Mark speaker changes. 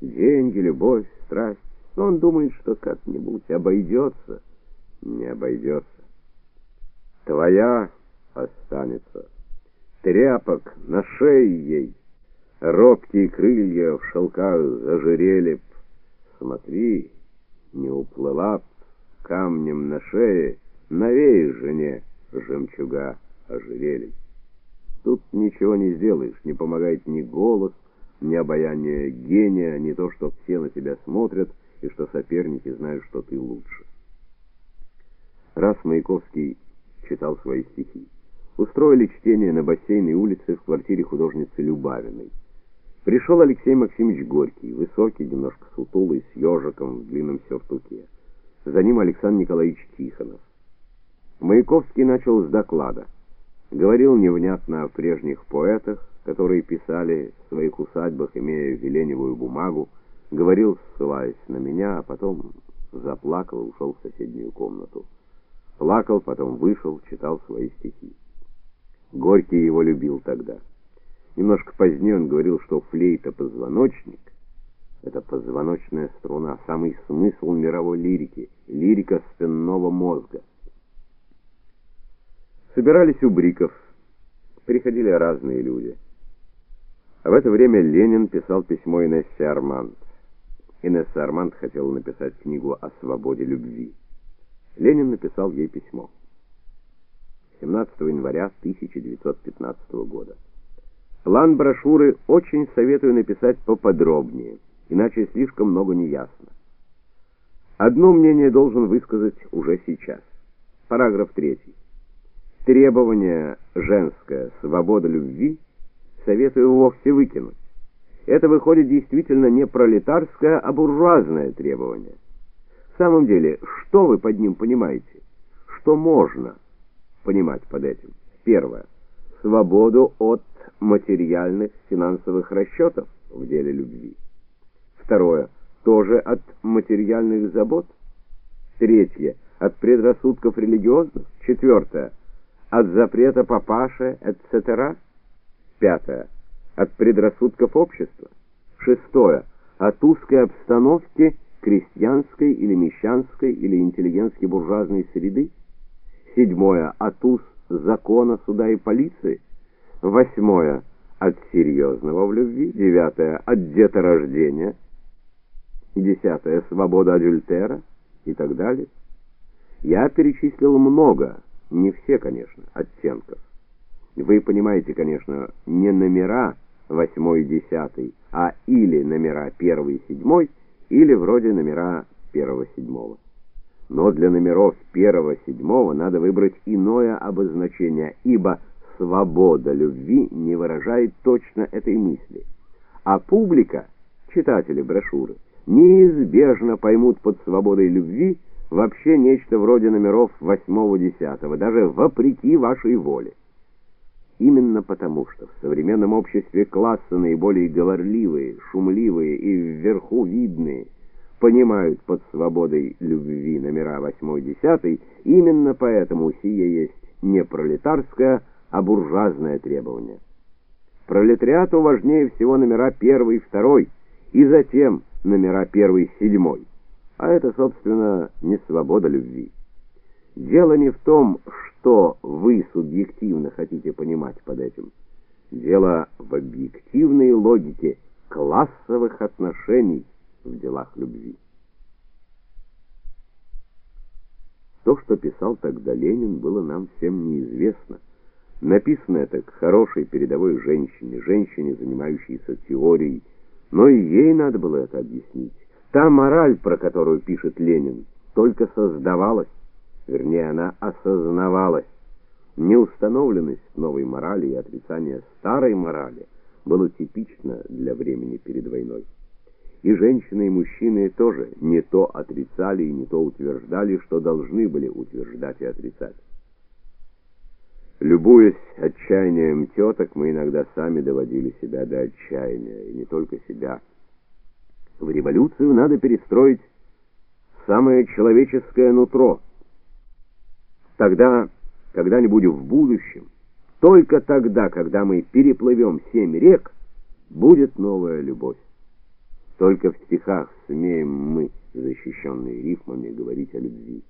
Speaker 1: Деньги, любовь, страсть. Он думает, что как-нибудь обойдется. Не обойдется. Твоя останется. Тряпок на шее ей. Робкие крылья в шелках зажирели. Смотри, не уплыла б камнем на шее, навеешь жене жемчуга ожерелье. Тут ничего не сделаешь, не помогает ни голос, ни обаяние гения, ни то, что все на тебя смотрят и что соперники знают, что ты лучше. Раз Маяковский читал свои стихи. Устроили чтение на бассейной улице в квартире художницы Любавиной. Пришел Алексей Максимович Горький, высокий, немножко сутулый, с ежиком в длинном сюртуке. За ним Александр Николаевич Тихонов. Маяковский начал с доклада. Говорил невнятно о прежних поэтах, которые писали в своих усадьбах, имея веленевую бумагу, говорил, ссылаясь на меня, а потом заплакал и ушел в соседнюю комнату. Плакал, потом вышел, читал свои стихи. Горький его любил тогда. Немножко позднее он говорил, что флейта позвоночник это позвоночная струна, самый смысл мировой лирики, лирика спинного мозга. Собирались у бриков, приходили разные люди. А в это время Ленин писал письмо Инессе Арманд. Инесса Арманд хотела написать книгу о свободе любви. Ленин написал ей письмо. 17 января 1915 года. План брошюры очень советую написать поподробнее, иначе слишком много неясно. Одно мнение должен высказать уже сейчас. Параграф 3. Требование женское свобода любви советую вовсе выкинуть. Это выходит действительно не пролетарское, а буржуазное требование. В самом деле, что вы под ним понимаете? Что можно понимать под этим? Первое. Свободу от материальных финансовых расчетов в деле любви. Второе. Тоже от материальных забот. Третье. От предрассудков религиозных. Четвертое. От запрета папаши, etc. Пятое. От предрассудков общества. Шестое. От узкой обстановки крестьянской или мещанской или интеллигентской буржуазной среды. Седьмое. От уз закона, суда и полиции. Восьмое. От серьезного в любви. Девятое. От деторождения. Десятое. Свобода адюльтера и так далее. Я перечислил много, не все, конечно, оттенков. Вы понимаете, конечно, не номера восьмой и десятый, а или номера первый и седьмой, или вроде номера первого-седьмого. Но для номеров первого-седьмого надо выбрать иное обозначение, ибо свобода любви не выражает точно этой мысли. А публика, читатели брошюры, неизбежно поймут под свободой любви вообще нечто вроде номеров восьмого-десятого, даже вопреки вашей воле. Именно потому, что в современном обществе классы наиболее говорливые, шумливые и вверху видные понимают под свободой любви номера восьмой-десятый, именно поэтому сие есть не пролетарское, а буржуазное требование. Пролетариату важнее всего номера первый и второй, и затем номера первый и седьмой. А это, собственно, не свобода любви. Дело не в том, что вы субъективно хотите понимать под этим. Дело в объективной логике классовых отношений в делах любви. То, что писал тогда Ленин, было нам всем неизвестно. Написано это к хорошей передовой женщине, женщине, занимающейся теорией, но и ей надо было это объяснить. Та мораль, про которую пишет Ленин, только создавалась, вернее, она осознавалась. Неустановленность новой морали и отрицание старой морали было типично для времени перед войной. И женщины и мужчины тоже не то отрицали и не то утверждали, что должны были утверждать и отрицать. Любуясь отчаянием теток, мы иногда сами доводили себя до отчаяния, и не только себя. В революцию надо перестроить самое человеческое нутро. Тогда, когда-нибудь в будущем, только тогда, когда мы переплывем семь рек, будет новая любовь. Только в стихах смеем мы, защищенные рифмами, говорить о любви.